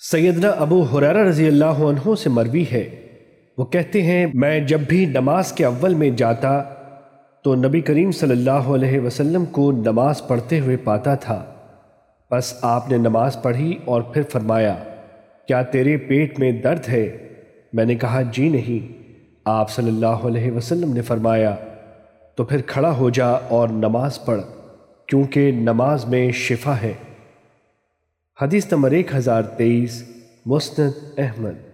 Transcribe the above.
سیدنا ابو حریرہ رضی اللہ عنہ سے مروی ہے۔ وہ کہتے ہیں، میں جب بھی نماز کے اول میں جاتا تو نبی کریم صلی اللہ علیہ وسلم کو نماز پڑھتے ہوئے پاتا تھا۔ بس آپ نے نماز پڑھی اور پھر فرمایا، کیا تیرے پیٹ میں درد ہے؟ میں نے کہا جی نہیں۔ آپ صلی اللہ علیہ وسلم نے فرمایا، تو پھر کھڑا ہو جا اور نماز پڑھ، کیونکہ نماز میں شفا ہے۔ حدیث نمبر ایک ہزار تیئیس مسند احمد۔